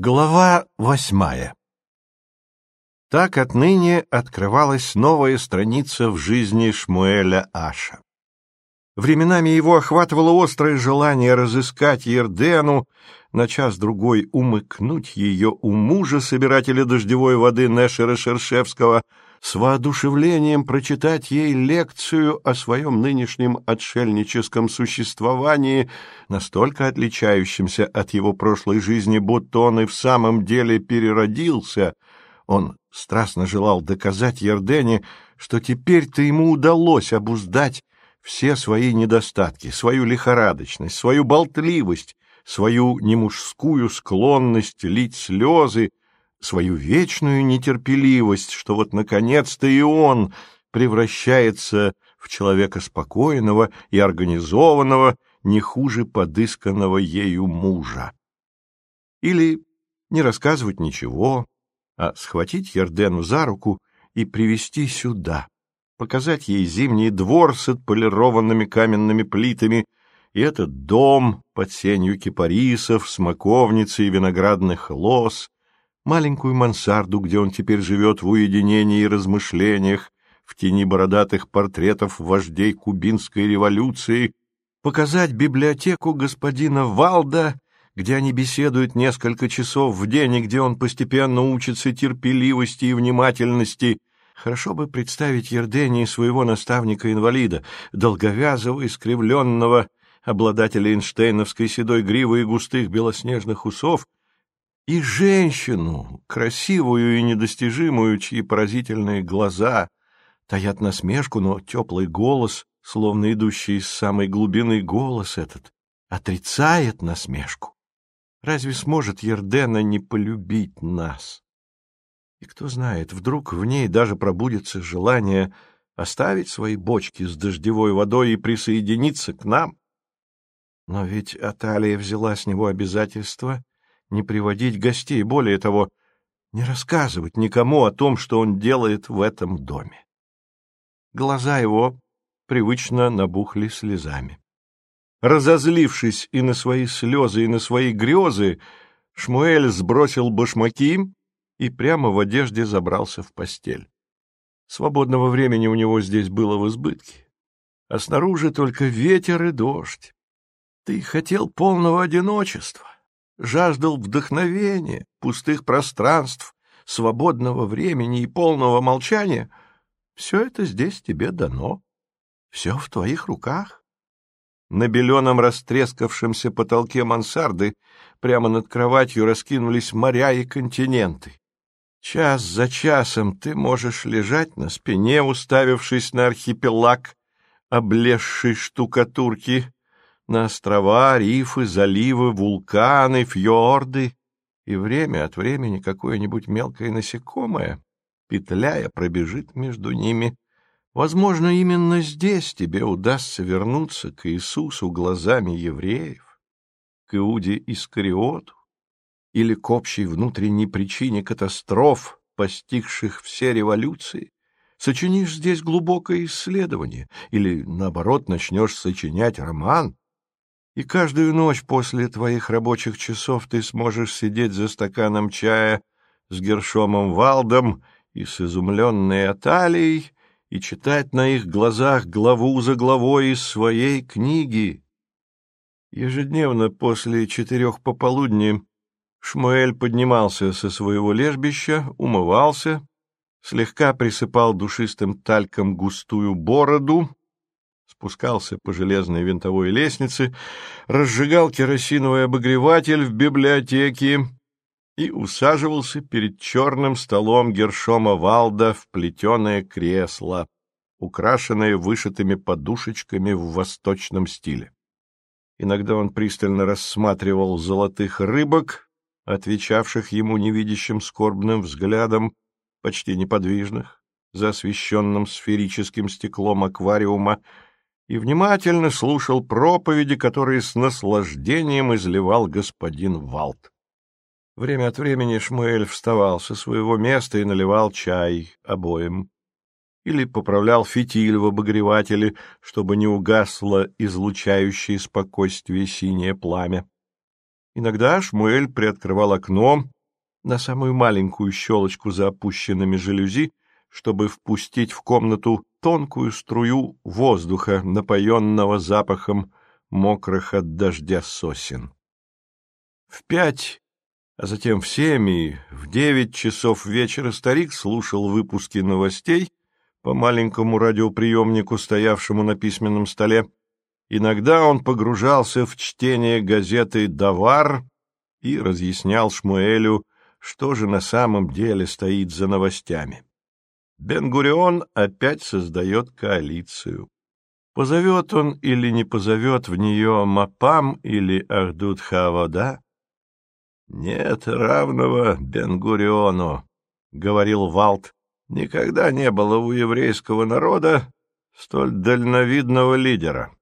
Глава восьмая Так отныне открывалась новая страница в жизни Шмуэля Аша. Временами его охватывало острое желание разыскать Ердену, на час-другой умыкнуть ее у мужа, собирателя дождевой воды Нешера Шершевского, с воодушевлением прочитать ей лекцию о своем нынешнем отшельническом существовании, настолько отличающемся от его прошлой жизни, будто он и в самом деле переродился. Он страстно желал доказать Ердене, что теперь-то ему удалось обуздать все свои недостатки, свою лихорадочность, свою болтливость, свою немужскую склонность лить слезы, свою вечную нетерпеливость, что вот наконец-то и он превращается в человека спокойного и организованного, не хуже подысканного ею мужа. Или не рассказывать ничего, а схватить Ердену за руку и привести сюда, показать ей зимний двор с отполированными каменными плитами и этот дом под сенью кипарисов, смоковницы и виноградных лоз, маленькую мансарду, где он теперь живет в уединении и размышлениях, в тени бородатых портретов вождей кубинской революции, показать библиотеку господина Валда, где они беседуют несколько часов в день и где он постепенно учится терпеливости и внимательности. Хорошо бы представить Ердении своего наставника-инвалида, долговязого, искривленного, обладателя Эйнштейновской седой гривы и густых белоснежных усов, и женщину, красивую и недостижимую, чьи поразительные глаза таят насмешку, но теплый голос, словно идущий из самой глубины голос этот, отрицает насмешку. Разве сможет Ердена не полюбить нас? И кто знает, вдруг в ней даже пробудется желание оставить свои бочки с дождевой водой и присоединиться к нам. Но ведь Аталия взяла с него обязательство не приводить гостей, более того, не рассказывать никому о том, что он делает в этом доме. Глаза его привычно набухли слезами. Разозлившись и на свои слезы, и на свои грезы, Шмуэль сбросил башмаки и прямо в одежде забрался в постель. Свободного времени у него здесь было в избытке, а снаружи только ветер и дождь. Ты хотел полного одиночества, жаждал вдохновения, пустых пространств, свободного времени и полного молчания, все это здесь тебе дано. Все в твоих руках. На беленом растрескавшемся потолке мансарды прямо над кроватью раскинулись моря и континенты. Час за часом ты можешь лежать на спине, уставившись на архипелаг облезшей штукатурки, на острова, рифы, заливы, вулканы, фьорды, и время от времени какое-нибудь мелкое насекомое, петляя, пробежит между ними. Возможно, именно здесь тебе удастся вернуться к Иисусу глазами евреев, к Иуде Искариоту или к общей внутренней причине катастроф, постигших все революции, сочинишь здесь глубокое исследование или, наоборот, начнешь сочинять роман, и каждую ночь после твоих рабочих часов ты сможешь сидеть за стаканом чая с Гершомом Валдом и с изумленной Аталией и читать на их глазах главу за главой из своей книги. Ежедневно после четырех пополудни Шмуэль поднимался со своего лежбища, умывался, слегка присыпал душистым тальком густую бороду спускался по железной винтовой лестнице, разжигал керосиновый обогреватель в библиотеке и усаживался перед черным столом Гершома Валда в плетеное кресло, украшенное вышитыми подушечками в восточном стиле. Иногда он пристально рассматривал золотых рыбок, отвечавших ему невидящим скорбным взглядом, почти неподвижных, за освещенным сферическим стеклом аквариума, и внимательно слушал проповеди, которые с наслаждением изливал господин Валт. Время от времени Шмуэль вставал со своего места и наливал чай обоим. Или поправлял фитиль в обогревателе, чтобы не угасло излучающее спокойствие синее пламя. Иногда Шмуэль приоткрывал окно на самую маленькую щелочку за опущенными жалюзи, чтобы впустить в комнату тонкую струю воздуха, напоенного запахом мокрых от дождя сосен. В пять, а затем в семь и в девять часов вечера старик слушал выпуски новостей по маленькому радиоприемнику, стоявшему на письменном столе. Иногда он погружался в чтение газеты «Давар» и разъяснял Шмуэлю, что же на самом деле стоит за новостями. Бен-Гурион опять создает коалицию. Позовет он или не позовет в нее Мапам или Ахдут Хавода? Нет равного Бен-Гуриону, — говорил Валт. Никогда не было у еврейского народа столь дальновидного лидера.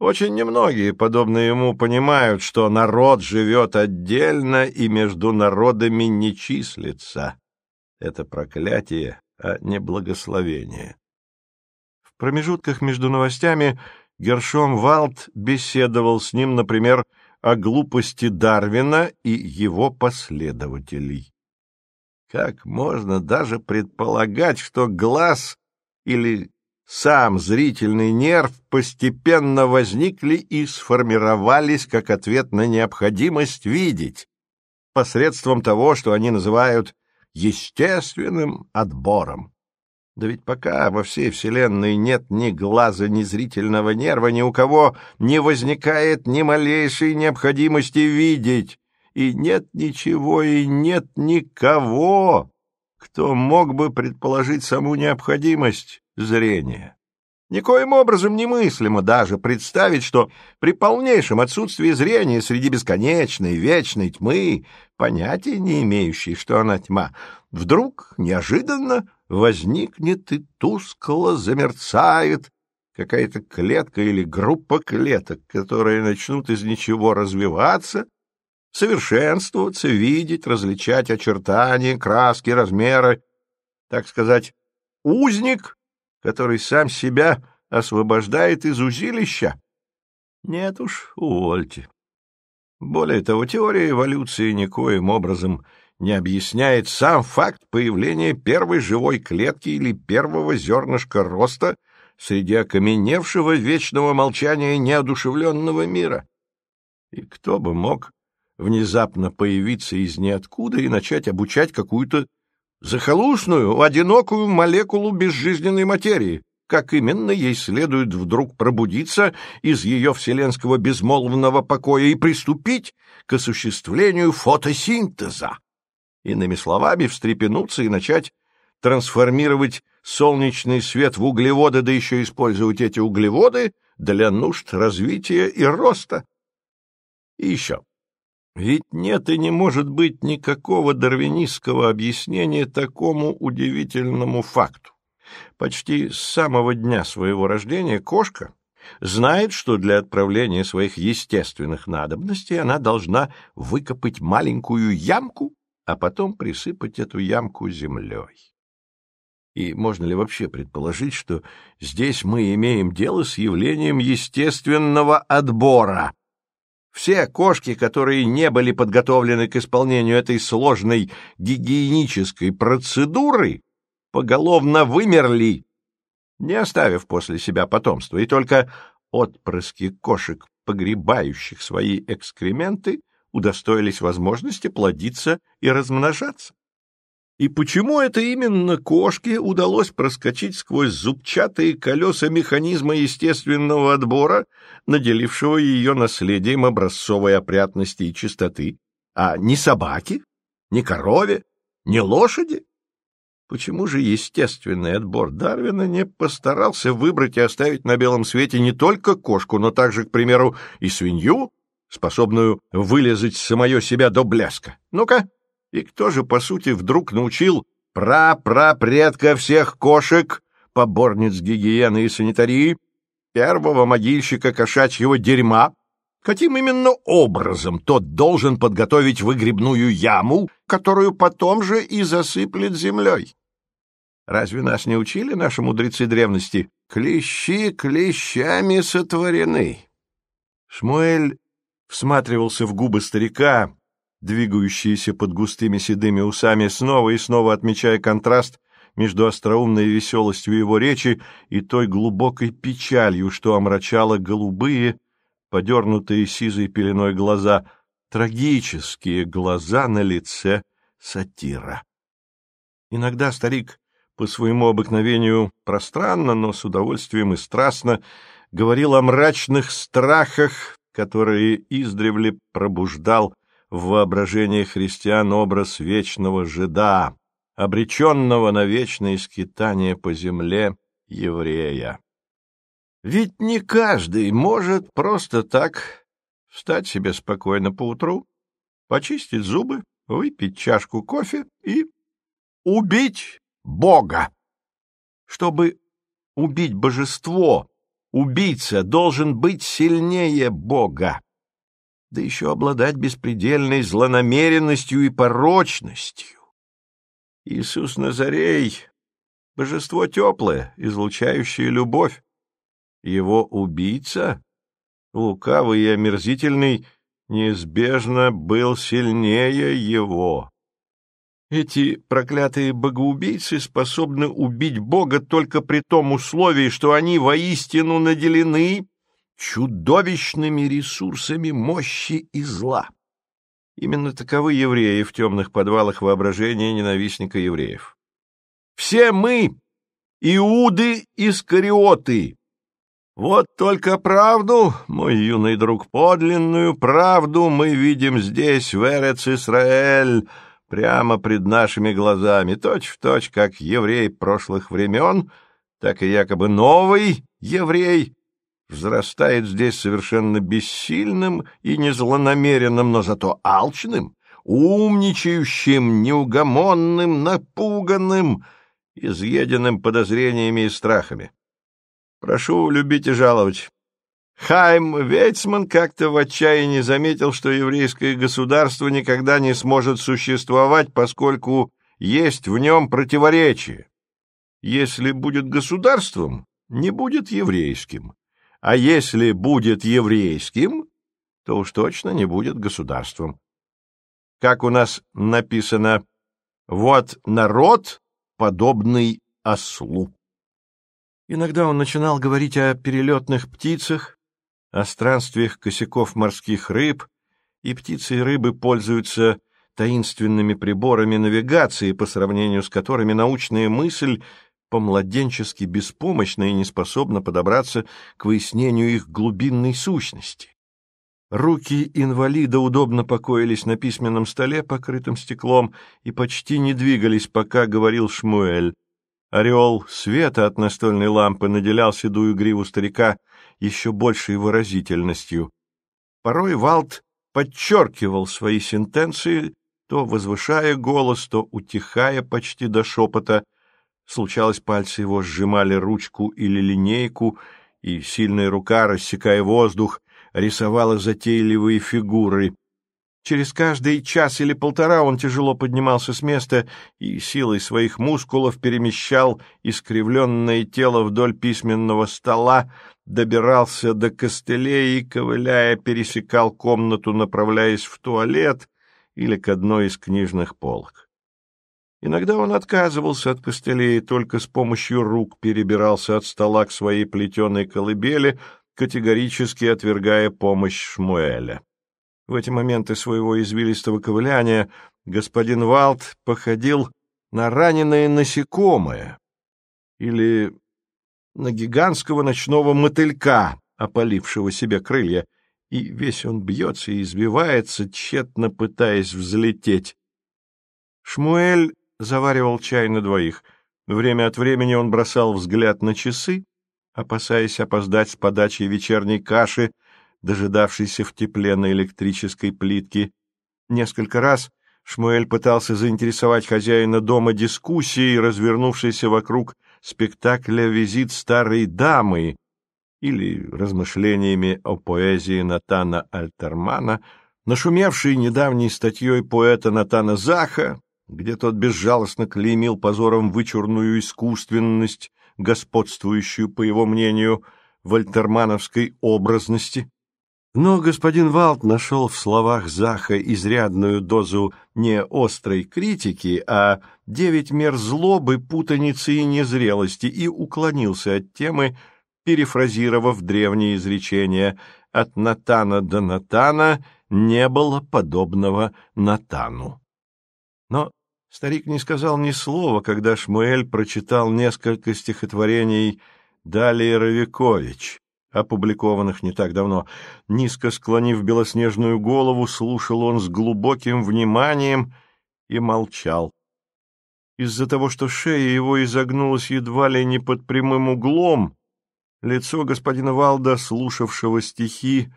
Очень немногие, подобно ему, понимают, что народ живет отдельно и между народами не числится. Это проклятие а не благословение. В промежутках между новостями Гершом Валд беседовал с ним, например, о глупости Дарвина и его последователей. Как можно даже предполагать, что глаз или сам зрительный нерв постепенно возникли и сформировались как ответ на необходимость видеть, посредством того, что они называют естественным отбором. Да ведь пока во всей Вселенной нет ни глаза, ни зрительного нерва, ни у кого не возникает ни малейшей необходимости видеть, и нет ничего, и нет никого, кто мог бы предположить саму необходимость зрения. Никоим образом немыслимо даже представить, что при полнейшем отсутствии зрения среди бесконечной, вечной тьмы, понятия не имеющей, что она тьма, вдруг неожиданно возникнет и тускло замерцает какая-то клетка или группа клеток, которые начнут из ничего развиваться, совершенствоваться, видеть, различать очертания, краски, размеры, так сказать, узник который сам себя освобождает из узилища? Нет уж, увольте. Более того, теория эволюции никоим образом не объясняет сам факт появления первой живой клетки или первого зернышка роста среди окаменевшего вечного молчания неодушевленного мира. И кто бы мог внезапно появиться из ниоткуда и начать обучать какую-то захолустную, одинокую молекулу безжизненной материи. Как именно ей следует вдруг пробудиться из ее вселенского безмолвного покоя и приступить к осуществлению фотосинтеза? Иными словами, встрепенуться и начать трансформировать солнечный свет в углеводы, да еще использовать эти углеводы для нужд развития и роста. И еще. Ведь нет и не может быть никакого дарвинистского объяснения такому удивительному факту. Почти с самого дня своего рождения кошка знает, что для отправления своих естественных надобностей она должна выкопать маленькую ямку, а потом присыпать эту ямку землей. И можно ли вообще предположить, что здесь мы имеем дело с явлением естественного отбора, все кошки, которые не были подготовлены к исполнению этой сложной гигиенической процедуры, поголовно вымерли, не оставив после себя потомства, и только отпрыски кошек, погребающих свои экскременты, удостоились возможности плодиться и размножаться. И почему это именно кошке удалось проскочить сквозь зубчатые колеса механизма естественного отбора, наделившего ее наследием образцовой опрятности и чистоты, а не собаки, не корове, не лошади? Почему же естественный отбор Дарвина не постарался выбрать и оставить на белом свете не только кошку, но также, к примеру, и свинью, способную вылезать самое себя до бляска? Ну-ка, и кто же, по сути, вдруг научил прапрапредка всех кошек, поборниц гигиены и санитарии, первого могильщика кошачьего дерьма, каким именно образом тот должен подготовить выгребную яму, которую потом же и засыплет землей? Разве нас не учили наши мудрецы древности? Клещи клещами сотворены. Шмуэль всматривался в губы старика, двигающиеся под густыми седыми усами, снова и снова отмечая контраст между остроумной веселостью его речи и той глубокой печалью, что омрачало голубые, подернутые сизой пеленой глаза, трагические глаза на лице сатира. Иногда старик по своему обыкновению пространно, но с удовольствием и страстно говорил о мрачных страхах, которые издревле пробуждал в воображении христиан образ вечного жида, обреченного на вечное скитание по земле еврея. Ведь не каждый может просто так встать себе спокойно поутру, почистить зубы, выпить чашку кофе и убить Бога. Чтобы убить божество, убийца должен быть сильнее Бога, да еще обладать беспредельной злонамеренностью и порочностью. Иисус Назарей — божество теплое, излучающее любовь. Его убийца, лукавый и омерзительный, неизбежно был сильнее его. Эти проклятые богоубийцы способны убить Бога только при том условии, что они воистину наделены чудовищными ресурсами мощи и зла. Именно таковы евреи в темных подвалах воображения ненавистника евреев. Все мы — Иуды Искариоты. Вот только правду, мой юный друг, подлинную правду мы видим здесь, в Эрец-Исраэль, прямо пред нашими глазами, точь-в-точь, точь, как еврей прошлых времен, так и якобы новый еврей взрастает здесь совершенно бессильным и незлонамеренным, но зато алчным, умничающим, неугомонным, напуганным, изъеденным подозрениями и страхами. Прошу любить и жаловать. Хайм Вейцман как-то в отчаянии заметил, что еврейское государство никогда не сможет существовать, поскольку есть в нем противоречие. Если будет государством, не будет еврейским, а если будет еврейским, то уж точно не будет государством. Как у нас написано, вот народ, подобный ослу. Иногда он начинал говорить о перелетных птицах, о странствиях косяков морских рыб, и птицы и рыбы пользуются таинственными приборами навигации, по сравнению с которыми научная мысль по-младенчески беспомощна и не способна подобраться к выяснению их глубинной сущности. Руки инвалида удобно покоились на письменном столе, покрытом стеклом, и почти не двигались, пока говорил Шмуэль. Ореол света от настольной лампы наделял седую гриву старика еще большей выразительностью. Порой Валт подчеркивал свои сентенции, то возвышая голос, то утихая почти до шепота. Случалось, пальцы его сжимали ручку или линейку, и сильная рука, рассекая воздух, рисовала затейливые фигуры — Через каждый час или полтора он тяжело поднимался с места и силой своих мускулов перемещал искривленное тело вдоль письменного стола, добирался до костылей и, ковыляя, пересекал комнату, направляясь в туалет или к одной из книжных полок. Иногда он отказывался от костылей и только с помощью рук перебирался от стола к своей плетеной колыбели, категорически отвергая помощь Шмуэля. В эти моменты своего извилистого ковыляния господин Валт походил на раненое насекомое или на гигантского ночного мотылька, опалившего себе крылья, и весь он бьется и избивается, тщетно пытаясь взлететь. Шмуэль заваривал чай на двоих. Время от времени он бросал взгляд на часы, опасаясь опоздать с подачей вечерней каши, дожидавшийся в тепле на электрической плитке. Несколько раз Шмуэль пытался заинтересовать хозяина дома дискуссией, развернувшейся вокруг спектакля «Визит старой дамы» или размышлениями о поэзии Натана Альтермана, нашумевшей недавней статьей поэта Натана Заха, где тот безжалостно клеймил позором вычурную искусственность, господствующую, по его мнению, в альтермановской образности. Но господин Валт нашел в словах Заха изрядную дозу не острой критики, а девять мер злобы, путаницы и незрелости, и уклонился от темы, перефразировав древнее изречение «От Натана до Натана не было подобного Натану». Но старик не сказал ни слова, когда Шмуэль прочитал несколько стихотворений Далии Равикович опубликованных не так давно. Низко склонив белоснежную голову, слушал он с глубоким вниманием и молчал. Из-за того, что шея его изогнулась едва ли не под прямым углом, лицо господина Валда, слушавшего стихи,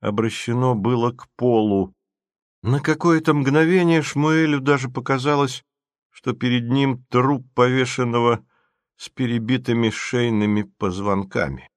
обращено было к полу. На какое-то мгновение Шмуэлю даже показалось, что перед ним труп повешенного с перебитыми шейными позвонками.